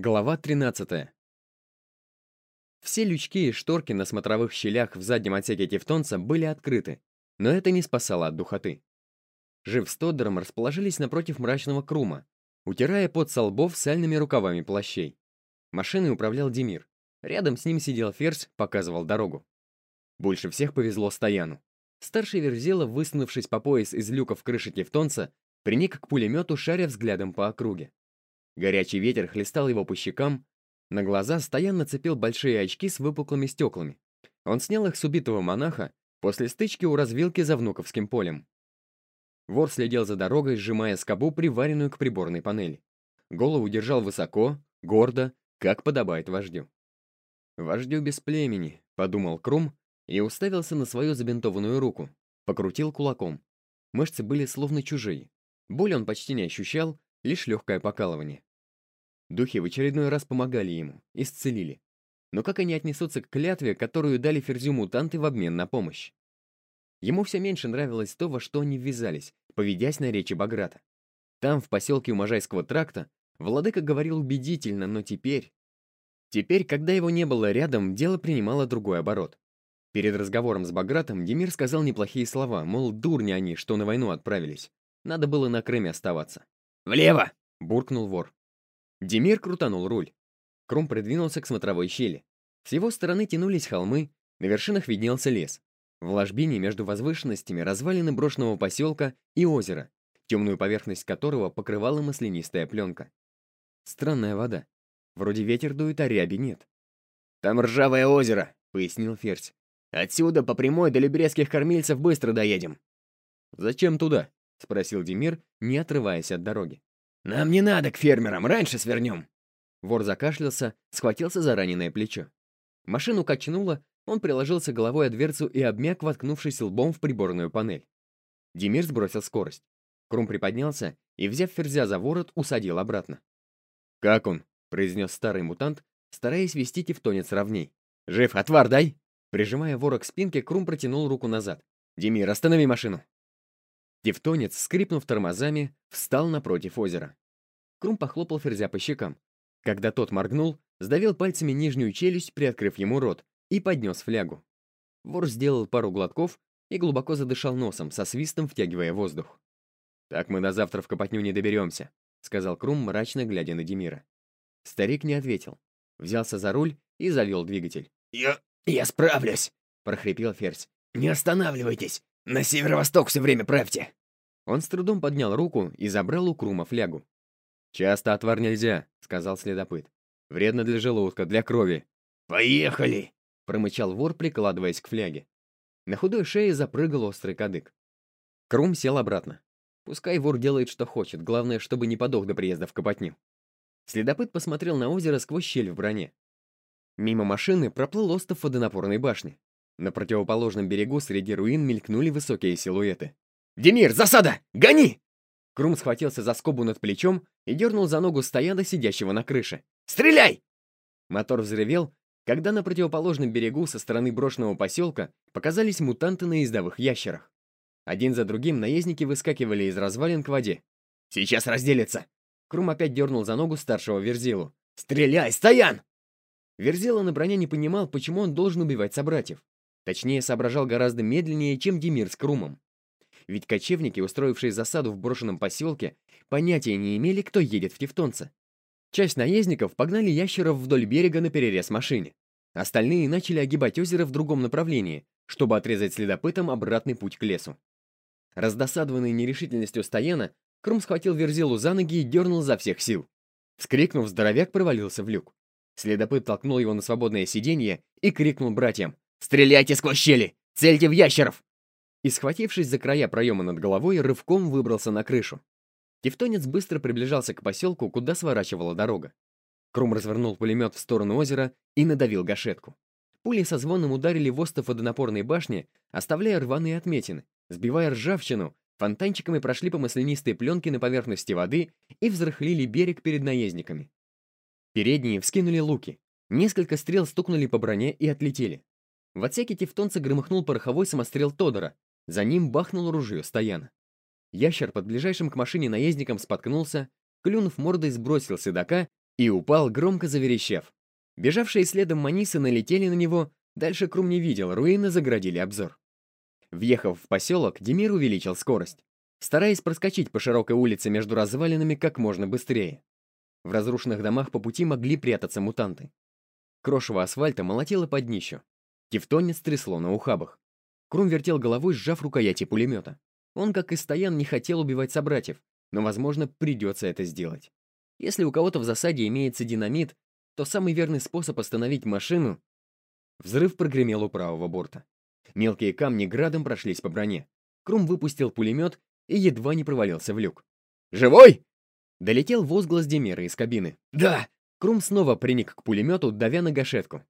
Глава 13. Все лючки и шторки на смотровых щелях в заднем отсеке Тевтонца были открыты, но это не спасало от духоты. Жив с Тоддером расположились напротив мрачного крума, утирая под со лбов сальными рукавами плащей. Машиной управлял Демир. Рядом с ним сидел Ферзь, показывал дорогу. Больше всех повезло Стояну. Старший Верзила, высунувшись по пояс из люка в крыше Тевтонца, приник к пулемету, шаря взглядом по округе. Горячий ветер хлестал его по щекам. На глаза Стоян нацепил большие очки с выпуклыми стеклами. Он снял их с убитого монаха после стычки у развилки за Внуковским полем. Вор следил за дорогой, сжимая скобу, приваренную к приборной панели. Голову держал высоко, гордо, как подобает вождю. «Вождю без племени», — подумал Крум и уставился на свою забинтованную руку. Покрутил кулаком. Мышцы были словно чужие. Боль он почти не ощущал, лишь легкое покалывание. Духи в очередной раз помогали ему, исцелили. Но как они отнесутся к клятве, которую дали Ферзю мутанты в обмен на помощь? Ему все меньше нравилось то, во что они ввязались, поведясь на речи Баграта. Там, в поселке у Можайского тракта, владыка говорил убедительно, но теперь... Теперь, когда его не было рядом, дело принимало другой оборот. Перед разговором с Багратом Демир сказал неплохие слова, мол, дурни они, что на войну отправились. Надо было на Крыме оставаться. «Влево!» — буркнул вор. Демир крутанул руль. Кром придвинулся к смотровой щели. С его стороны тянулись холмы, на вершинах виднелся лес. В ложбине между возвышенностями развалины брошенного поселка и озера, темную поверхность которого покрывала маслянистая пленка. Странная вода. Вроде ветер дует, а ряби нет. «Там ржавое озеро», — пояснил Ферзь. «Отсюда по прямой до Люберецких кормильцев быстро доедем». «Зачем туда?» — спросил Демир, не отрываясь от дороги. «Нам не надо к фермерам, раньше свернем!» Вор закашлялся, схватился за раненое плечо. Машину качнуло, он приложился головой о дверцу и обмяк, воткнувшись лбом в приборную панель. Демир сбросил скорость. Крум приподнялся и, взяв ферзя за ворот, усадил обратно. «Как он?» — произнес старый мутант, стараясь вести тевтонец ровней. «Жив, отвар дай!» Прижимая ворог к спинке, Крум протянул руку назад. «Демир, останови машину!» Тевтонец, скрипнув тормозами, встал напротив озера. Крум похлопал Ферзя по щекам. Когда тот моргнул, сдавил пальцами нижнюю челюсть, приоткрыв ему рот, и поднес флягу. Вор сделал пару глотков и глубоко задышал носом, со свистом втягивая воздух. «Так мы до завтра в Копотню не доберемся», — сказал Крум, мрачно глядя на Демира. Старик не ответил. Взялся за руль и завел двигатель. «Я... я справлюсь», — прохрипел Ферзь. «Не останавливайтесь! На северо-восток все время правьте!» Он с трудом поднял руку и забрал у Крума флягу. «Часто отвар нельзя», — сказал следопыт. «Вредно для желудка, для крови». «Поехали!» — промычал вор, прикладываясь к фляге. На худой шее запрыгал острый кадык. Крум сел обратно. Пускай вор делает, что хочет, главное, чтобы не подох до приезда в Копотню. Следопыт посмотрел на озеро сквозь щель в броне. Мимо машины проплыл остов водонапорной башни. На противоположном берегу среди руин мелькнули высокие силуэты. «Демир, засада! Гони!» Крум схватился за скобу над плечом и дернул за ногу стояна, сидящего на крыше. «Стреляй!» Мотор взревел, когда на противоположном берегу со стороны брошенного поселка показались мутанты на ездовых ящерах. Один за другим наездники выскакивали из развалин к воде. «Сейчас разделятся!» Крум опять дернул за ногу старшего Верзилу. «Стреляй, Стоян!» Верзила на броне не понимал, почему он должен убивать собратьев. Точнее, соображал гораздо медленнее, чем Демир с Крумом. Ведь кочевники, устроившие засаду в брошенном поселке, понятия не имели, кто едет в Тевтонце. Часть наездников погнали ящеров вдоль берега на перерез машине. Остальные начали огибать озеро в другом направлении, чтобы отрезать следопытам обратный путь к лесу. Раздосадованный нерешительностью Стояна, Крум схватил Верзилу за ноги и дернул за всех сил. Вскрикнув, здоровяк провалился в люк. Следопыт толкнул его на свободное сиденье и крикнул братьям «Стреляйте сквозь щели! Цельте в ящеров!» И, схватившись за края проема над головой, рывком выбрался на крышу. Тевтонец быстро приближался к поселку, куда сворачивала дорога. Крум развернул пулемет в сторону озера и надавил гашетку. Пули со звоном ударили в остов водонапорной башни, оставляя рваные отметины, сбивая ржавчину, фонтанчиками прошли по маслянистой пленке на поверхности воды и взрыхлили берег перед наездниками. Передние вскинули луки. Несколько стрел стукнули по броне и отлетели. В отсеке тевтонца громыхнул пороховой самострел Тодора. За ним бахнул ружье Стояна. Ящер под ближайшим к машине наездником споткнулся, клюнув мордой, сбросил седока и упал, громко заверещав. Бежавшие следом манисы налетели на него, дальше Крум не видел, руины заградили обзор. Въехав в поселок, Демир увеличил скорость, стараясь проскочить по широкой улице между развалинами как можно быстрее. В разрушенных домах по пути могли прятаться мутанты. Крошево асфальта молотило под днищу. Тевтонец трясло на ухабах. Крум вертел головой, сжав рукояти пулемета. Он, как и Стоян, не хотел убивать собратьев, но, возможно, придется это сделать. Если у кого-то в засаде имеется динамит, то самый верный способ остановить машину... Взрыв прогремел у правого борта. Мелкие камни градом прошлись по броне. Крум выпустил пулемет и едва не провалился в люк. «Живой?» Долетел возглас Демера из кабины. «Да!» Крум снова приник к пулемету, давя на гашетку.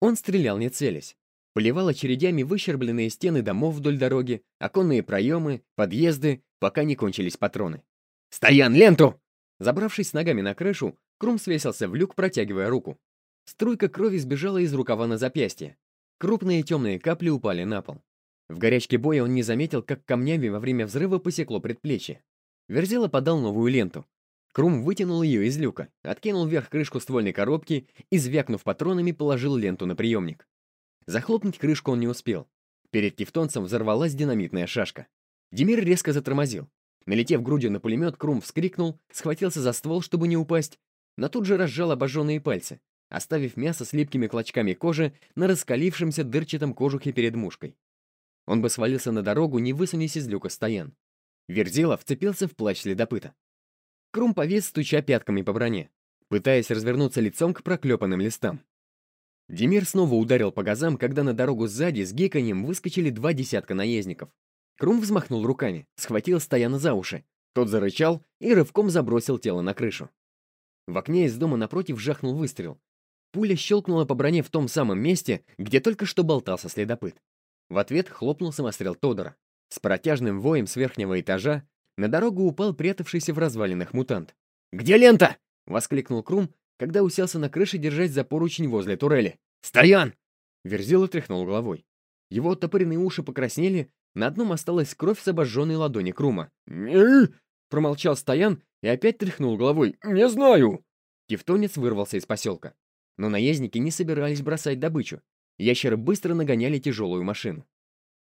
Он стрелял не целясь. Поливал очередями выщербленные стены домов вдоль дороги, оконные проемы, подъезды, пока не кончились патроны. «Стоян, ленту!» Забравшись с ногами на крышу, Крум свесился в люк, протягивая руку. Струйка крови сбежала из рукава на запястье. Крупные темные капли упали на пол. В горячке боя он не заметил, как камнями во время взрыва посекло предплечье. Верзила подал новую ленту. Крум вытянул ее из люка, откинул вверх крышку ствольной коробки и, звякнув патронами, положил ленту на приемник. Захлопнуть крышку он не успел. Перед тевтонцем взорвалась динамитная шашка. Демир резко затормозил. Налетев грудью на пулемет, Крум вскрикнул, схватился за ствол, чтобы не упасть, но тут же разжал обожженные пальцы, оставив мясо с липкими клочками кожи на раскалившемся дырчатом кожухе перед мушкой. Он бы свалился на дорогу, не высунись из люка стоян. Верзила вцепился в плащ следопыта. Крум повис, стуча пятками по броне, пытаясь развернуться лицом к проклепанным листам. Демир снова ударил по газам, когда на дорогу сзади с гиканьем выскочили два десятка наездников. Крум взмахнул руками, схватил Стояна за уши. Тот зарычал и рывком забросил тело на крышу. В окне из дома напротив жахнул выстрел. Пуля щелкнула по броне в том самом месте, где только что болтался следопыт. В ответ хлопнул самострел Тодора. С протяжным воем с верхнего этажа на дорогу упал прятавшийся в развалинах мутант. «Где лента?» — воскликнул Крум, когда уселся на крыше держать за поручень возле турели. «Стоян!» Верзила тряхнул головой. Его оттопыренные уши покраснели, на одном осталась кровь с обожженной ладони Крума. промолчал Стоян и опять тряхнул головой. «Не знаю!» Тевтонец вырвался из поселка. Но наездники не собирались бросать добычу. Ящеры быстро нагоняли тяжелую машину.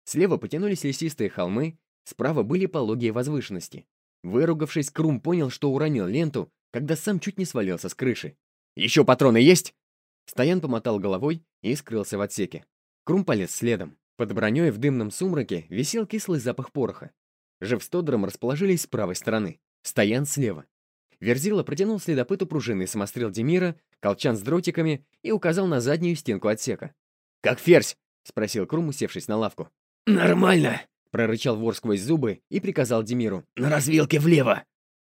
Слева потянулись лесистые холмы, справа были пологие возвышенности. Выругавшись, Крум понял, что уронил ленту, когда сам чуть не свалился с крыши. «Еще патроны есть?» Стоян помотал головой и скрылся в отсеке. Крум полез следом. Под броней в дымном сумраке висел кислый запах пороха. Жив расположились с правой стороны. Стоян слева. Верзила протянул следопыту пружинный самострел Демира, колчан с дротиками и указал на заднюю стенку отсека. «Как ферзь?» — спросил Крум, усевшись на лавку. «Нормально!» — прорычал вор сквозь зубы и приказал Демиру. «На развилке влево!»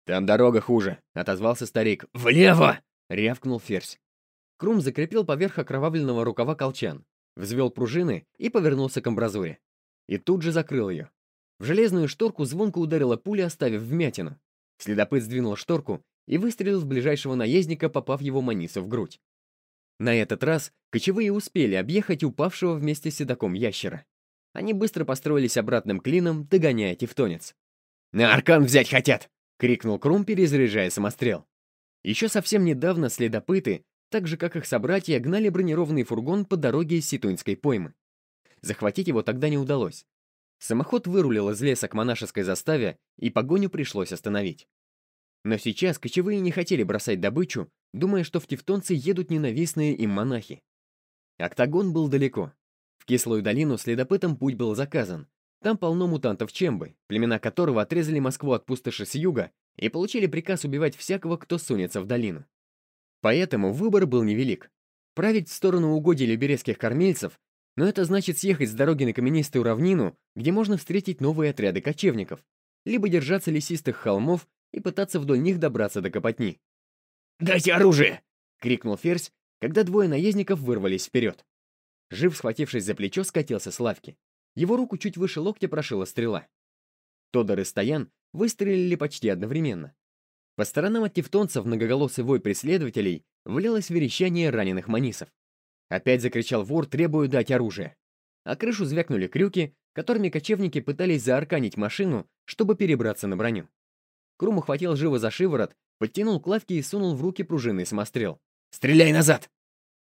«Там дорога хуже», — отозвался старик. «Влево!» — рявкнул ферзь. Крум закрепил поверх окровавленного рукава колчан, взвел пружины и повернулся к амбразуре. И тут же закрыл ее. В железную шторку звонко ударила пуля, оставив вмятину. Следопыт сдвинул шторку и выстрелил в ближайшего наездника, попав его манису в грудь. На этот раз кочевые успели объехать упавшего вместе с седаком ящера. Они быстро построились обратным клином, догоняя тевтонец. «На аркан взять хотят!» — крикнул Крум, перезаряжая самострел. Еще совсем недавно следопыты, так же как их собратья, гнали бронированный фургон по дороге из Ситуньской поймы. Захватить его тогда не удалось. Самоход вырулил из леса к монашеской заставе, и погоню пришлось остановить. Но сейчас кочевые не хотели бросать добычу, думая, что в Тевтонцы едут ненавистные им монахи. Октагон был далеко. В Кислую долину следопытом путь был заказан. Там полно мутантов Чембы, племена которого отрезали Москву от пустоши с юга и получили приказ убивать всякого, кто сунется в долину. Поэтому выбор был невелик. Править в сторону угодий либерецких кормильцев, но это значит съехать с дороги на каменистую равнину, где можно встретить новые отряды кочевников, либо держаться лесистых холмов и пытаться вдоль них добраться до Копотни. «Дайте оружие!» — крикнул Ферзь, когда двое наездников вырвались вперед. Жив, схватившись за плечо, скатился с лавки. Его руку чуть выше локтя прошила стрела. Тодор и Стоян выстрелили почти одновременно. По сторонам от тевтонцев многоголосый вой преследователей влилось верещание раненых манисов. Опять закричал вор, требуя дать оружие. А крышу звякнули крюки, которыми кочевники пытались заарканить машину, чтобы перебраться на броню. Крум ухватил живо за шиворот подтянул к лавке и сунул в руки пружинный самострел. «Стреляй назад!»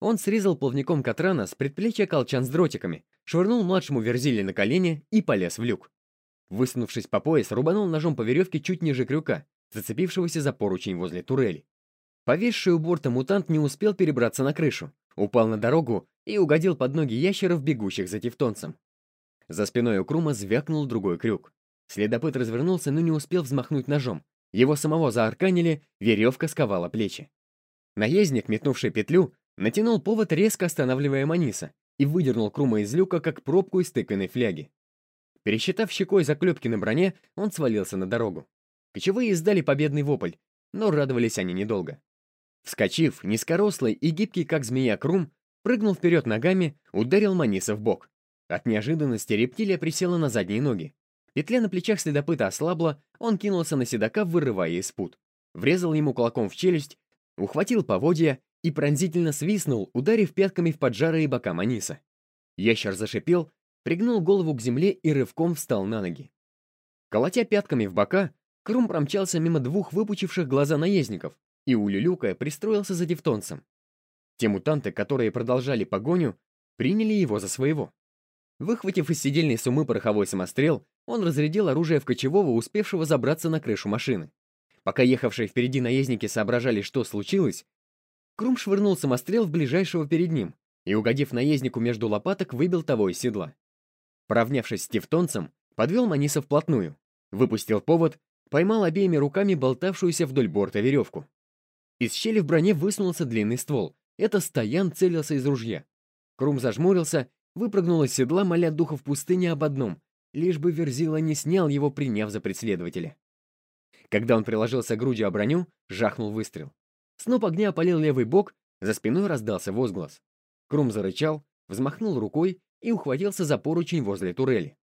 Он срезал плавником Катрана с предплечья колчан с дротиками, швырнул младшему Верзили на колени и полез в люк. Высунувшись по пояс, рубанул ножом по веревке чуть ниже крюка, зацепившегося за поручень возле турели. Повесший у борта мутант не успел перебраться на крышу, упал на дорогу и угодил под ноги ящеров, бегущих за тевтонцем. За спиной у Крума звякнул другой крюк. Следопыт развернулся, но не успел взмахнуть ножом. Его самого заарканили, веревка сковала плечи. Наездник, метнувший петлю, натянул повод, резко останавливая Маниса, и выдернул Крума из люка, как пробку из тыквенной фляги. Пересчитав щекой заклепки на броне, он свалился на дорогу. Кочевые издали победный вопль, но радовались они недолго. Вскочив, низкорослый и гибкий, как змея Крум, прыгнул вперед ногами, ударил Маниса в бок. От неожиданности рептилия присела на задние ноги. Петля на плечах следопыта ослабла, он кинулся на седока, вырывая из пут. Врезал ему кулаком в челюсть, ухватил поводья и пронзительно свистнул, ударив пятками в поджарые бока Маниса. Ящер зашипел, пригнул голову к земле и рывком встал на ноги. Колотя пятками в бока, Крум промчался мимо двух выпучивших глаза наездников и, улюлюкая, пристроился за тевтонцем. Те мутанты, которые продолжали погоню, приняли его за своего. Выхватив из сидельной сумы пороховой самострел, он разрядил оружие в кочевого, успевшего забраться на крышу машины. Пока ехавшие впереди наездники соображали, что случилось, Крум швырнул самострел в ближайшего перед ним и, угодив наезднику между лопаток, выбил того из седла. Поравнявшись с тевтонцем, подвел Маниса вплотную, выпустил повод, поймал обеими руками болтавшуюся вдоль борта веревку. Из щели в броне высунулся длинный ствол. Это Стоян целился из ружья. Крум зажмурился, выпрыгнул из седла, моля духов пустыни об одном, лишь бы Верзила не снял его, приняв за преследователя. Когда он приложился грудью о броню, жахнул выстрел. Сноп огня опалил левый бок, за спиной раздался возглас. Крум зарычал, взмахнул рукой и ухватился за поручень возле турели.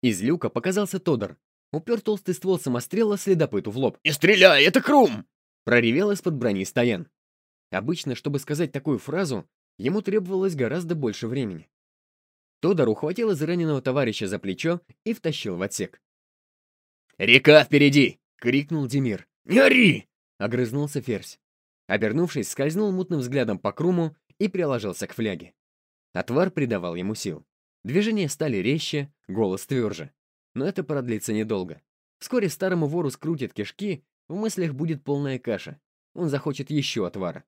Из люка показался Тодор. Упер толстый ствол самострела следопыту в лоб. «Не стреляй, это Крум!» Проревел из-под брони Стоян. Обычно, чтобы сказать такую фразу, ему требовалось гораздо больше времени. Тодор ухватил израненного товарища за плечо и втащил в отсек. «Река впереди!» — крикнул Демир. «Не ори!» — огрызнулся Ферзь. Обернувшись, скользнул мутным взглядом по круму и приложился к фляге. Отвар придавал ему сил. Движения стали резче, голос тверже. Но это продлится недолго. Вскоре старому вору скрутит кишки, в мыслях будет полная каша. Он захочет еще отвара.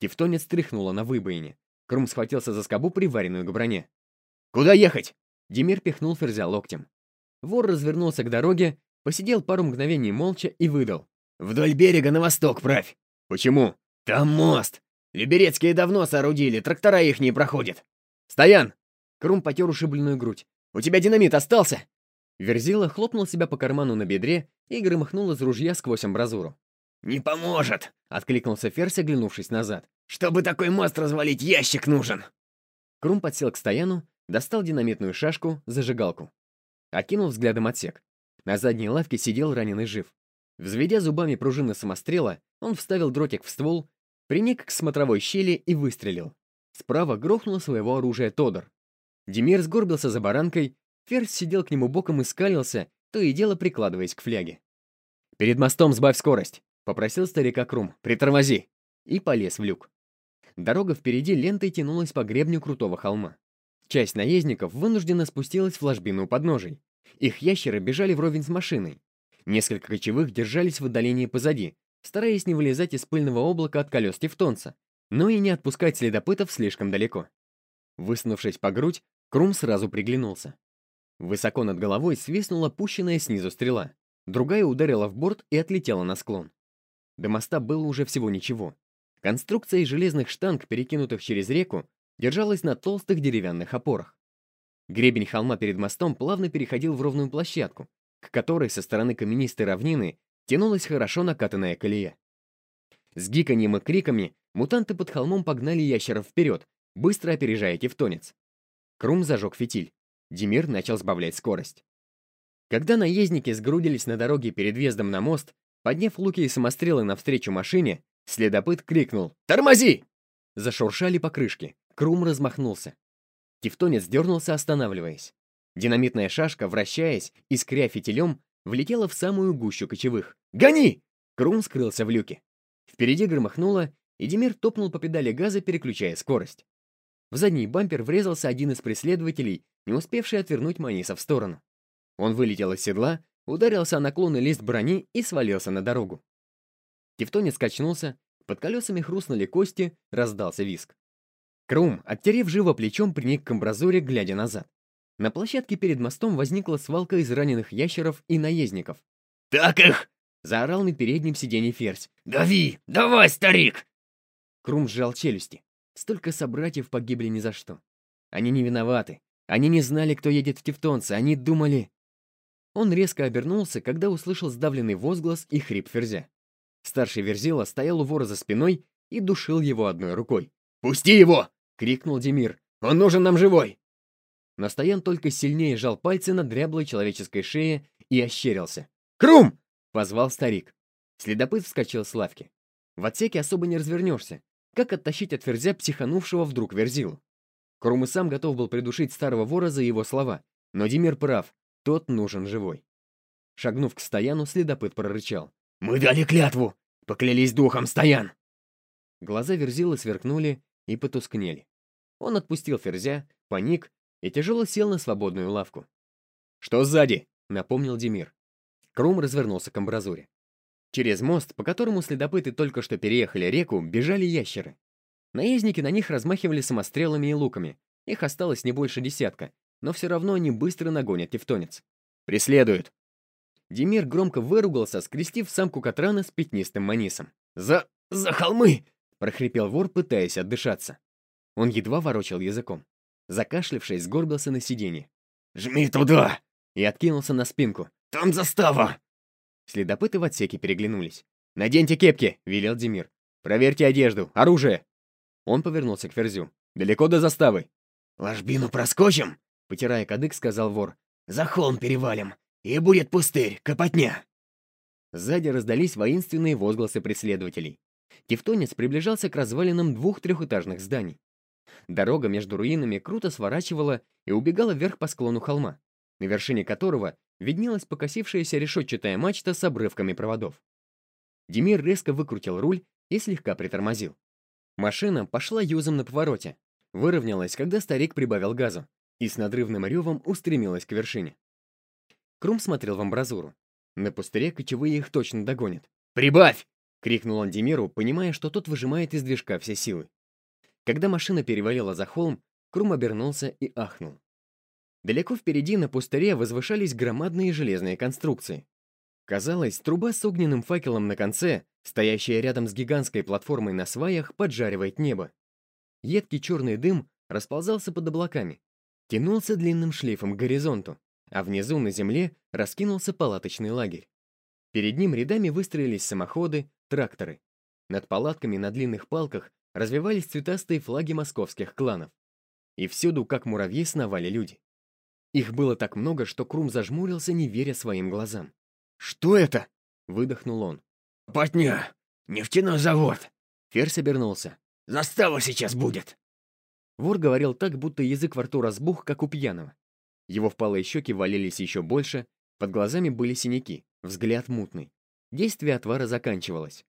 Тевтонец тряхнула на выбоине. Крум схватился за скобу, приваренную к броне. «Куда ехать?» Демир пихнул ферзя локтем. Вор развернулся к дороге, посидел пару мгновений молча и выдал. «Вдоль берега на восток правь!» «Почему?» «Там мост! Люберецкие давно соорудили, трактора их не проходят!» «Стоян!» Крум потер ушибленную грудь. «У тебя динамит остался?» Верзила хлопнул себя по карману на бедре и громыхнул из ружья сквозь амбразуру. «Не поможет!» — откликнулся Ферзь, оглянувшись назад. «Чтобы такой мост развалить, ящик нужен!» Крум подсел к стояну, достал динамитную шашку, зажигалку. Окинул взглядом отсек. На задней лавке сидел раненый жив. Взведя зубами пружины самострела, он вставил дротик в ствол, приник к смотровой щели и выстрелил. Справа грохнул своего оружия Тодор. Демир сгорбился за баранкой, Ферзь сидел к нему боком и скалился, то и дело прикладываясь к фляге. «Перед мостом сбавь скорость», — попросил старика Крум. «Притормози!» И полез в люк. Дорога впереди лентой тянулась по гребню крутого холма. Часть наездников вынужденно спустилась в ложбину подножий. Их ящеры бежали вровень с машиной. Несколько кочевых держались в отдалении позади, стараясь не вылезать из пыльного облака от колес тевтонца, но и не отпускать следопытов слишком далеко. Высунувшись по грудь, Крум сразу приглянулся. Высоко над головой свистнула пущенная снизу стрела. Другая ударила в борт и отлетела на склон. До моста было уже всего ничего. Конструкция из железных штанг, перекинутых через реку, держалась на толстых деревянных опорах. Гребень холма перед мостом плавно переходил в ровную площадку, к которой со стороны каменистой равнины тянулась хорошо накатанная колея. С гиканьем и криками мутанты под холмом погнали ящеров вперед, быстро опережая тевтонец. Крум зажег фитиль. Демир начал сбавлять скорость. Когда наездники сгрудились на дороге перед въездом на мост, подняв луки и самострелы навстречу машине, следопыт крикнул «Тормози!». Зашуршали покрышки. Крум размахнулся. Тевтонец дернулся, останавливаясь. Динамитная шашка, вращаясь, искря фитилем, влетела в самую гущу кочевых. «Гони!» Крум скрылся в люке. Впереди громыхнуло, и Демир топнул по педали газа, переключая скорость. В задний бампер врезался один из преследователей, не успевший отвернуть Маниса в сторону. Он вылетел из седла, ударился о наклонный лист брони и свалился на дорогу. Тевтонец качнулся, под колесами хрустнули кости, раздался виск. Крум, оттерев живо плечом, приник к амбразуре, глядя назад. На площадке перед мостом возникла свалка из раненых ящеров и наездников. «Так их!» — заорал на переднем сиденье Ферзь. «Дави! Давай, старик!» Крум сжал челюсти. Столько собратьев погибли ни за что. Они не виноваты. Они не знали, кто едет в Тевтонце. Они думали... Он резко обернулся, когда услышал сдавленный возглас и хрип Ферзя. Старший Верзила стоял у вора за спиной и душил его одной рукой. «Пусти его!» крикнул Демир. «Он нужен нам живой!» Но Стоян только сильнее сжал пальцы на дряблой человеческой шее и ощерился. «Крум!» — позвал старик. Следопыт вскочил с лавки. В отсеке особо не развернешься. Как оттащить от ферзя психанувшего вдруг верзилу? Крум и сам готов был придушить старого вора за его слова. Но Демир прав, тот нужен живой. Шагнув к Стояну, следопыт прорычал. «Мы дали клятву! Поклялись духом, Стоян!» Глаза Верзилы сверкнули и потускнели. Он отпустил ферзя, паник и тяжело сел на свободную лавку. «Что сзади?» — напомнил Демир. Крум развернулся к амбразуре. Через мост, по которому следопыты только что переехали реку, бежали ящеры. Наездники на них размахивали самострелами и луками. Их осталось не больше десятка, но все равно они быстро нагонят тевтонец. «Преследуют!» Демир громко выругался, скрестив самку Катрана с пятнистым манисом. «За... за холмы!» — прохрипел вор, пытаясь отдышаться. Он едва ворочал языком. Закашлявшись, сгорбился на сиденье. «Жми туда!» И откинулся на спинку. «Там застава!» Следопыты в отсеке переглянулись. «Наденьте кепки!» — велел Демир. «Проверьте одежду! Оружие!» Он повернулся к Ферзю. «Далеко до заставы!» «Ложбину проскочим?» — потирая кадык, сказал вор. «За холм перевалим, и будет пустырь, копотня!» Сзади раздались воинственные возгласы преследователей. Тевтонец приближался к развалинам двух трехэтажных зданий. Дорога между руинами круто сворачивала и убегала вверх по склону холма, на вершине которого виднелась покосившаяся решетчатая мачта с обрывками проводов. Демир резко выкрутил руль и слегка притормозил. Машина пошла юзом на повороте, выровнялась, когда старик прибавил газу, и с надрывным ревом устремилась к вершине. Крум смотрел в амбразуру. На пустыре кочевые их точно догонят. «Прибавь!» — крикнул он Демиру, понимая, что тот выжимает из движка все силы. Когда машина перевалила за холм, Крум обернулся и ахнул. Далеко впереди на пустыре возвышались громадные железные конструкции. Казалось, труба с огненным факелом на конце, стоящая рядом с гигантской платформой на сваях, поджаривает небо. Едкий черный дым расползался под облаками, тянулся длинным шлейфом к горизонту, а внизу на земле раскинулся палаточный лагерь. Перед ним рядами выстроились самоходы, тракторы. Над палатками на длинных палках развивались цветастые флаги московских кланов. И всюду, как муравьи, сновали люди. Их было так много, что Крум зажмурился, не веря своим глазам. «Что это?» — выдохнул он. «Потня! Нефтяной завод!» Ферзь обернулся. «Застава сейчас будет!» Вор говорил так, будто язык во рту разбух, как у пьяного. Его впалые щеки валились еще больше, под глазами были синяки, взгляд мутный. Действие отвара заканчивалось.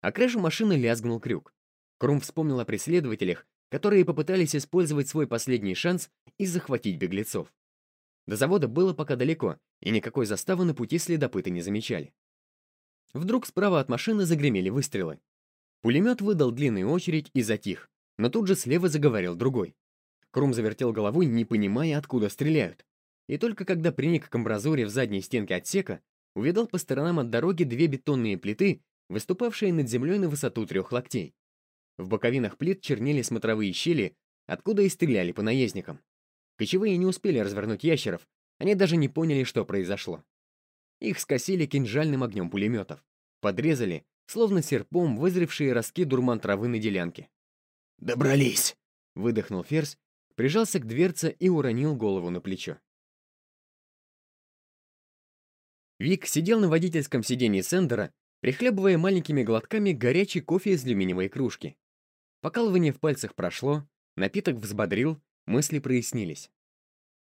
А крышу машины лязгнул крюк. Крум вспомнил о преследователях, которые попытались использовать свой последний шанс и захватить беглецов. До завода было пока далеко, и никакой заставы на пути следопыты не замечали. Вдруг справа от машины загремели выстрелы. Пулемет выдал длинную очередь и затих, но тут же слева заговорил другой. Крум завертел головой, не понимая, откуда стреляют. И только когда приник к амбразуре в задней стенке отсека, увидал по сторонам от дороги две бетонные плиты, выступавшие над землей на высоту трех локтей. В боковинах плит чернели смотровые щели, откуда и стреляли по наездникам. Кочевые не успели развернуть ящеров, они даже не поняли, что произошло. Их скосили кинжальным огнем пулеметов. Подрезали, словно серпом, вызревшие ростки дурман травы на делянке. «Добрались!» — выдохнул Ферзь, прижался к дверце и уронил голову на плечо. Вик сидел на водительском сиденье Сендера, прихлебывая маленькими глотками горячий кофе из алюминиевой кружки. Покалывание в пальцах прошло, напиток взбодрил, мысли прояснились.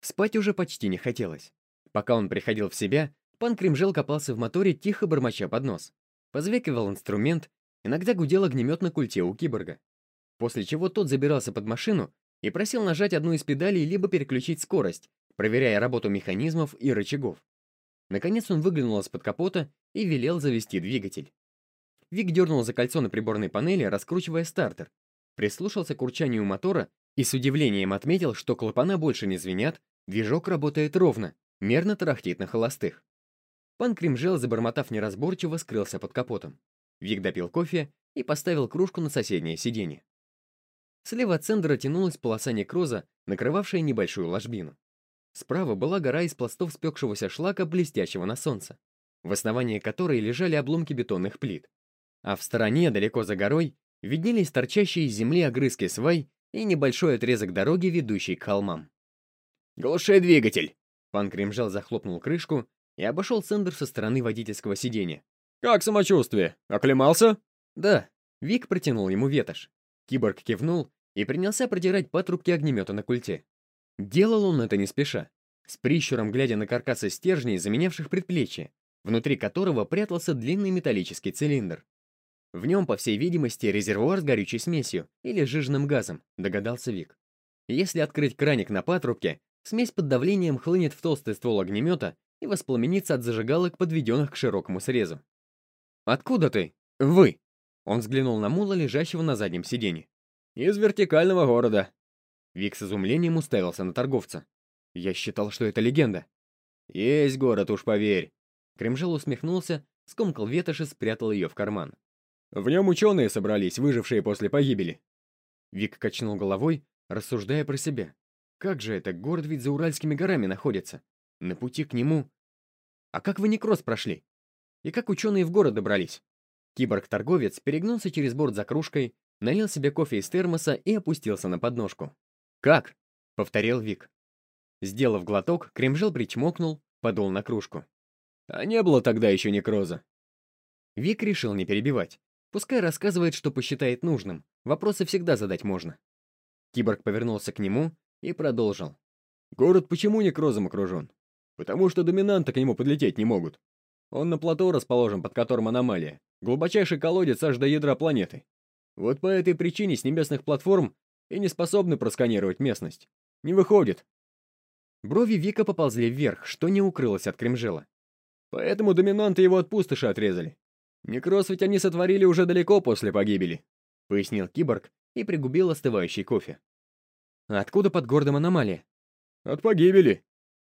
Спать уже почти не хотелось. Пока он приходил в себя, пан Кремжел копался в моторе, тихо бормоча под нос. Позвекивал инструмент, иногда гудел огнемет на культе у киборга. После чего тот забирался под машину и просил нажать одну из педалей либо переключить скорость, проверяя работу механизмов и рычагов. Наконец он выглянул из-под капота и велел завести двигатель. Вик дернул за кольцо на приборной панели, раскручивая стартер. Прислушался к урчанию мотора и с удивлением отметил, что клапана больше не звенят, движок работает ровно, мерно тарахтит на холостых. Пан Кримжел, забормотав неразборчиво, скрылся под капотом. Вик допил кофе и поставил кружку на соседнее сиденье. Слева от Сендера тянулась полоса некроза, накрывавшая небольшую ложбину. Справа была гора из пластов спекшегося шлака, блестящего на солнце, в основании которой лежали обломки бетонных плит. А в стороне, далеко за горой, виднелись торчащие из земли огрызки свай и небольшой отрезок дороги, ведущий к холмам. «Глушай двигатель!» Пан Кремжал захлопнул крышку и обошел Сендер со стороны водительского сиденья. «Как самочувствие? Оклемался?» «Да». Вик протянул ему ветошь. Киборг кивнул и принялся продирать патрубки огнемета на культе. Делал он это не спеша, с прищуром глядя на каркасы стержней, заменявших предплечье, внутри которого прятался длинный металлический цилиндр. В нем, по всей видимости, резервуар с горючей смесью или жиженным газом, догадался Вик. Если открыть краник на патрубке, смесь под давлением хлынет в толстый ствол огнемета и воспламенится от зажигалок, подведенных к широкому срезу. «Откуда ты? Вы!» Он взглянул на мула, лежащего на заднем сиденье. «Из вертикального города». Вик с изумлением уставился на торговца. «Я считал, что это легенда». «Есть город, уж поверь». Кремжел усмехнулся, скомкал ветошь и спрятал ее в карман. В нем ученые собрались, выжившие после погибели. Вик качнул головой, рассуждая про себя. Как же это, город ведь за Уральскими горами находится. На пути к нему... А как вы некроз прошли? И как ученые в город добрались? Киборг-торговец перегнулся через борт за кружкой, налил себе кофе из термоса и опустился на подножку. «Как?» — повторил Вик. Сделав глоток, Кремжел причмокнул, подул на кружку. «А не было тогда еще некроза». Вик решил не перебивать. Пускай рассказывает, что посчитает нужным. Вопросы всегда задать можно. Киборг повернулся к нему и продолжил. Город почему некрозом окружен? Потому что доминанты к нему подлететь не могут. Он на плато расположен, под которым аномалия. Глубочайший колодец аж до ядра планеты. Вот по этой причине с небесных платформ и не способны просканировать местность. Не выходит. Брови Вика поползли вверх, что не укрылось от Кремжела. Поэтому доминанты его от пустоши отрезали. Некроз ведь они сотворили уже далеко после погибели», — пояснил киборг и пригубил остывающий кофе. «Откуда под городом аномалия?» «От погибели».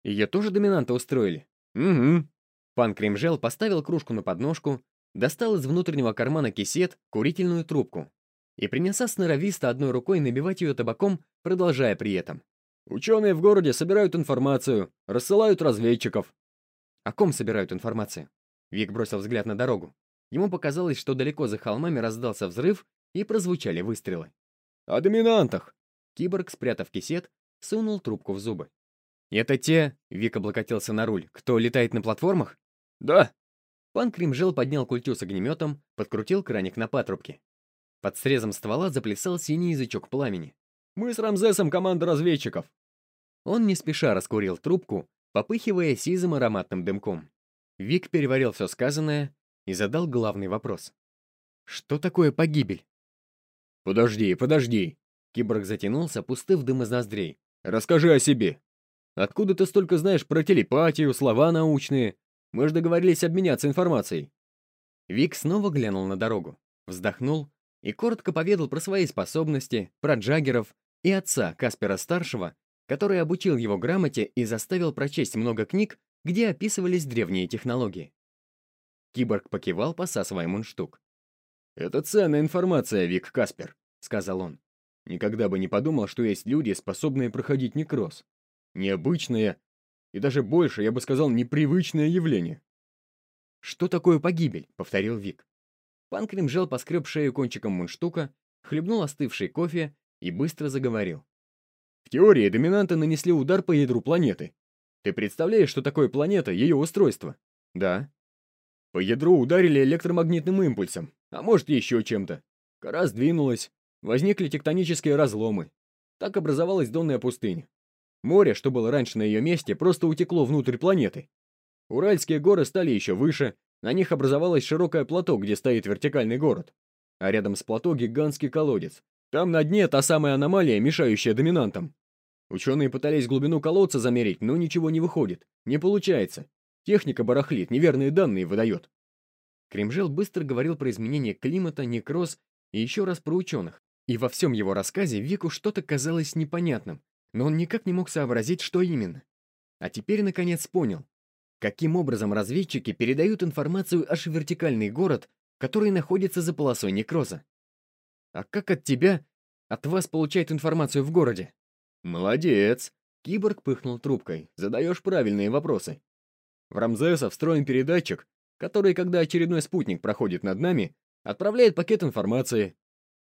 «Ее тоже доминанты устроили?» «Угу». Пан Кремжел поставил кружку на подножку, достал из внутреннего кармана кисет, курительную трубку и принялся сноровисто одной рукой набивать ее табаком, продолжая при этом. «Ученые в городе собирают информацию, рассылают разведчиков». «О ком собирают информацию?» Вик бросил взгляд на дорогу. Ему показалось, что далеко за холмами раздался взрыв и прозвучали выстрелы. «О доминантах!» Киборг, спрятав кисет, сунул трубку в зубы. «Это те...» — Вик облокотился на руль. «Кто летает на платформах?» «Да». Пан Кримжел поднял культю с огнеметом, подкрутил краник на патрубке. Под срезом ствола заплясал синий язычок пламени. «Мы с Рамзесом команда разведчиков». Он не спеша раскурил трубку, попыхивая сизым ароматным дымком. Вик переварил все сказанное и задал главный вопрос. «Что такое погибель?» «Подожди, подожди!» Киборг затянулся, пустыв дым из ноздрей. «Расскажи о себе. Откуда ты столько знаешь про телепатию, слова научные? Мы же договорились обменяться информацией». Вик снова глянул на дорогу, вздохнул и коротко поведал про свои способности, про Джаггеров и отца Каспера-старшего, который обучил его грамоте и заставил прочесть много книг, где описывались древние технологии. Киборг покивал, посасывая мундштук. «Это ценная информация, Вик Каспер», — сказал он. «Никогда бы не подумал, что есть люди, способные проходить некроз. Необычное и даже больше, я бы сказал, непривычное явление». «Что такое погибель?» — повторил Вик. Пан Кремжел поскреб шею кончиком мундштука, хлебнул остывший кофе и быстро заговорил. «В теории доминанты нанесли удар по ядру планеты. Ты представляешь, что такое планета, ее устройство?» «Да», по ядру ударили электромагнитным импульсом, а может еще чем-то. Кора сдвинулась, возникли тектонические разломы. Так образовалась донная пустыня. Море, что было раньше на ее месте, просто утекло внутрь планеты. Уральские горы стали еще выше, На них образовалось широкое плато, где стоит вертикальный город. А рядом с плато гигантский колодец. Там на дне та самая аномалия, мешающая доминантам. Ученые пытались глубину колодца замерить, но ничего не выходит. Не получается. Техника барахлит, неверные данные выдает. Кремжел быстро говорил про изменение климата, некроз и еще раз про ученых. И во всем его рассказе Вику что-то казалось непонятным, но он никак не мог сообразить, что именно. А теперь, наконец, понял, каким образом разведчики передают информацию аж в вертикальный город, который находится за полосой некроза. А как от тебя, от вас получают информацию в городе? Молодец. Киборг пыхнул трубкой. Задаешь правильные вопросы. В Рамзеса встроен передатчик, который, когда очередной спутник проходит над нами, отправляет пакет информации.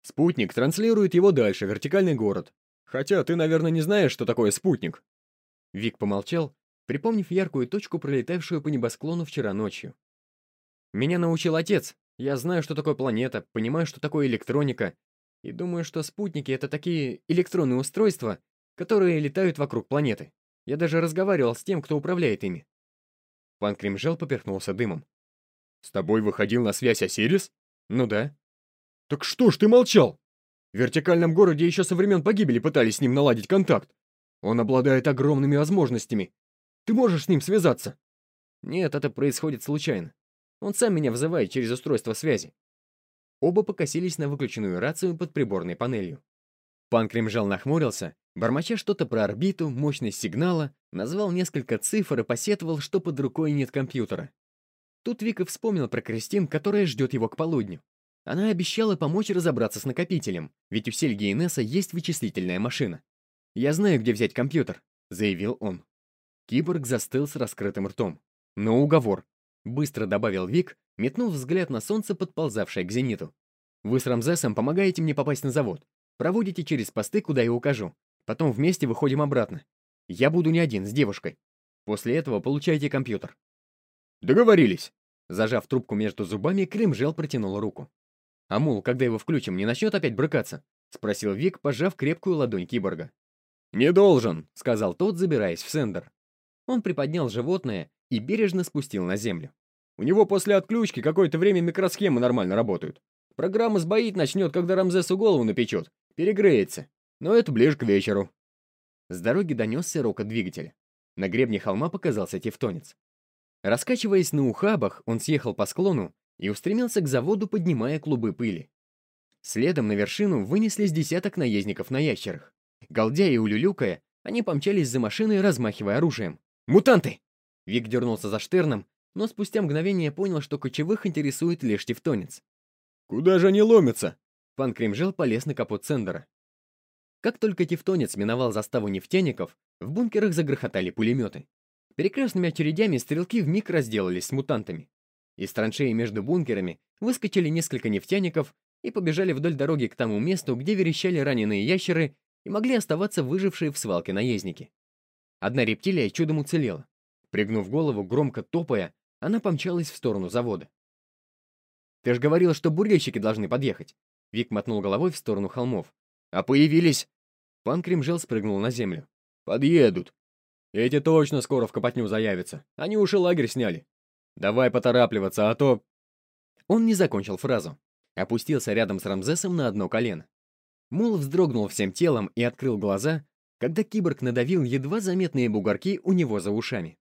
Спутник транслирует его дальше, в вертикальный город. Хотя ты, наверное, не знаешь, что такое спутник. Вик помолчал, припомнив яркую точку, пролетавшую по небосклону вчера ночью. Меня научил отец. Я знаю, что такое планета, понимаю, что такое электроника, и думаю, что спутники — это такие электронные устройства, которые летают вокруг планеты. Я даже разговаривал с тем, кто управляет ими. Пан Кремжел поперхнулся дымом. «С тобой выходил на связь Осирис?» «Ну да». «Так что ж ты молчал? В вертикальном городе еще со времен погибели пытались с ним наладить контакт. Он обладает огромными возможностями. Ты можешь с ним связаться?» «Нет, это происходит случайно. Он сам меня вызывает через устройство связи». Оба покосились на выключенную рацию под приборной панелью. Пан Кремжал нахмурился, бормоча что-то про орбиту, мощность сигнала, назвал несколько цифр и посетовал, что под рукой нет компьютера. Тут Вика вспомнил про Кристин, которая ждет его к полудню. Она обещала помочь разобраться с накопителем, ведь у Сельги и Несса есть вычислительная машина. «Я знаю, где взять компьютер», — заявил он. Киборг застыл с раскрытым ртом. «Но уговор», — быстро добавил Вик, метнув взгляд на солнце, подползавшее к зениту. «Вы с Рамзесом помогаете мне попасть на завод. Проводите через посты, куда я укажу. Потом вместе выходим обратно. Я буду не один, с девушкой. После этого получайте компьютер». «Договорились». Зажав трубку между зубами, Кремжел протянул руку. «Амул, когда его включим, не начнет опять брыкаться?» — спросил Вик, пожав крепкую ладонь киборга. «Не должен», — сказал тот, забираясь в сендер. Он приподнял животное и бережно спустил на землю. «У него после отключки какое-то время микросхемы нормально работают. Программа сбоит начнет, когда Рамзесу голову напечет. Перегреется. Но это ближе к вечеру. С дороги донесся рокот двигателя. На гребне холма показался тевтонец. Раскачиваясь на ухабах, он съехал по склону и устремился к заводу, поднимая клубы пыли. Следом на вершину вынеслись десяток наездников на ящерах. Голдя и улюлюкая, они помчались за машиной, размахивая оружием. «Мутанты!» Вик дернулся за Штерном, но спустя мгновение понял, что кочевых интересует лишь тевтонец. «Куда же они ломятся?» Пан Кремжел полез на капот Сендера. Как только тевтонец миновал заставу нефтяников, в бункерах загрохотали пулеметы. Перекрестными очередями стрелки вмиг разделались с мутантами. Из траншеи между бункерами выскочили несколько нефтяников и побежали вдоль дороги к тому месту, где верещали раненые ящеры и могли оставаться выжившие в свалке наездники. Одна рептилия чудом уцелела. Пригнув голову, громко топая, она помчалась в сторону завода. «Ты же говорил, что бурильщики должны подъехать!» Вик мотнул головой в сторону холмов. «А появились...» Пан Кремжел спрыгнул на землю. «Подъедут. Эти точно скоро в Копотню заявятся. Они уж и лагерь сняли. Давай поторапливаться, а то...» Он не закончил фразу. Опустился рядом с Рамзесом на одно колено. Мул вздрогнул всем телом и открыл глаза, когда киборг надавил едва заметные бугорки у него за ушами.